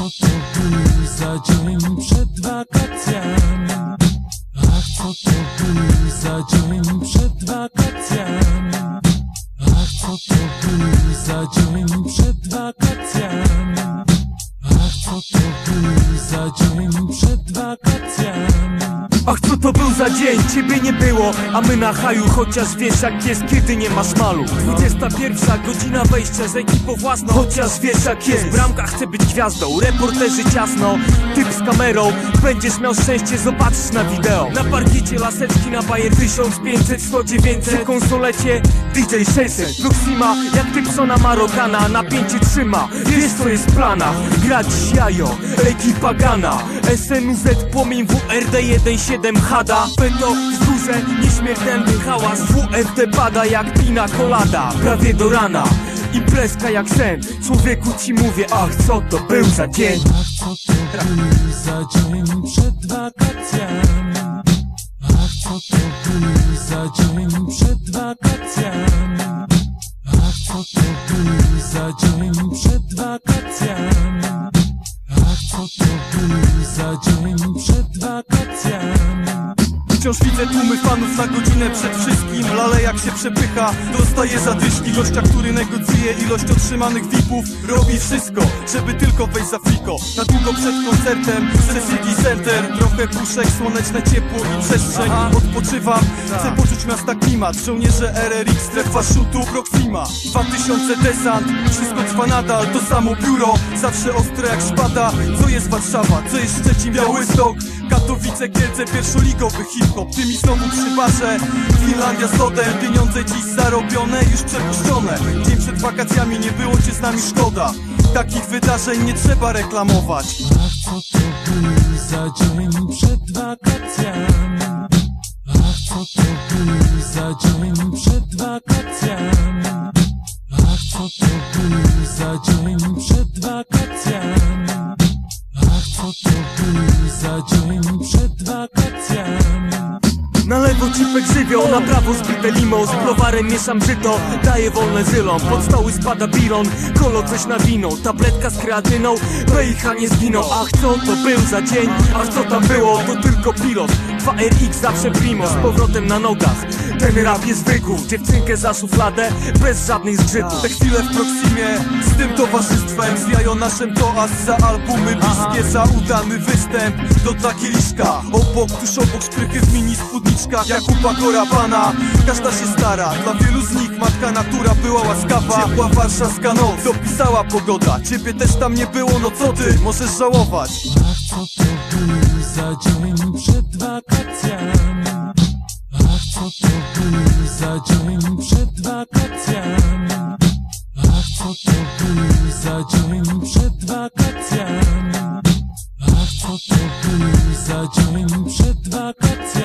za dzień przed wakacjami? Ach, co to był za dzień przed wakacjami? Ach, co to był za dzień przed wakacjami? Ach, co to był za dzień przed wakacjami? Ach co to był za dzień, ciebie nie było A my na haju, chociaż wiesz jak jest Kiedy nie masz malu. 21 godzina wejścia z ekipą własną. Chociaż wiesz jak jest Bramka chce być gwiazdą, reporterzy ciasno Typ z kamerą, będziesz miał szczęście Zobaczysz na wideo. Na parkiecie laseczki na bajer 1500, 100, 900 Przy konsolecie DJ 600 Proxima, jak Typsona Marokana Napięcie trzyma, wiesz co jest w planach? Grać jajo, ekipa Gana. SNUZ, płomień WRD 1.7 Hada Peto, wzgórze, nieśmiertelny hałas WFD pada jak pina kolada Prawie do rana Imprezka jak sen Człowieku ci mówię, ach co to był za dzień Ach, co to był za dzień przed wakacjami? Ach, co to był za dzień przed wakacjami? Ach, co to był za dzień przed wakacjami? Ach, co to był za dzień przed wakacjami? Wciąż widzę tłumy fanów na godzinę przed wszystkim. Lale jak się przepycha, dostaje zadyszki. Gościa, który negocjuje ilość otrzymanych VIP-ów Robi wszystko, żeby tylko wejść za fliko Na długo przed koncertem, przez City Center. Trochę puszek, słoneczne ciepło i przestrzeń. Odpoczywam, chcę poczuć miasta klimat. Żołnierze RRX, strefa szutu, Proxima 2000 desant, wszystko trwa nadal To samo biuro, zawsze ostre jak szpada Co jest Warszawa, co jest Szczecin, Białystok Katowice, Kielce, pierwszoligowy hip-hop Tymi znowu przy barze Finlandia z Pieniądze dziś zarobione, już przepuszczone Dzień przed wakacjami nie było cię z nami szkoda Takich wydarzeń nie trzeba reklamować Ach, co to był za dzień przed wakacjami? Ach, co to był za dzień przed wakacjami? Ach, co to był za dzień przed wakacjami? Za dzień przed wakacjami? Na lewo cipek żywioł, na prawo zbite limo. Z browarem mieszam żyto, daję wolne zylom. Pod stoły spada bilon, kolo coś nawinął. Tabletka z kreatyną, PIH nie zginął. Ach co to był za dzień, ach co tam było To tylko pilot, 2RX zawsze primo Z powrotem na nogach, ten rap jest wygół Dziewczynkę za szufladę, bez żadnych zgrzytów Te chwile w Proximie Z tym towarzystwem Zwijają naszym toast za albumy bliskie Za udany występ do dla kieliszka Obok, tuż obok szprychy w mini spódniczkach Jakuba Korabana Każda się stara Dla wielu z nich matka natura była łaskawa. Ciepła warszawska noc Dopisała pogoda. Ciebie też tam nie było, no co ty możesz żałować co to był za dzień przed wakacjami? Ach, co to był za dzień przed wakacjami? Ach, co to był za dzień przed wakacjami? Ach, co to był za dzień przed wakacjami?